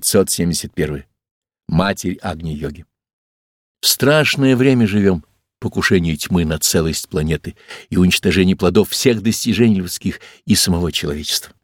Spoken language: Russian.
571. Матерь Агни-йоги. В страшное время живем, покушение тьмы на целость планеты и уничтожение плодов всех достижений людских и самого человечества.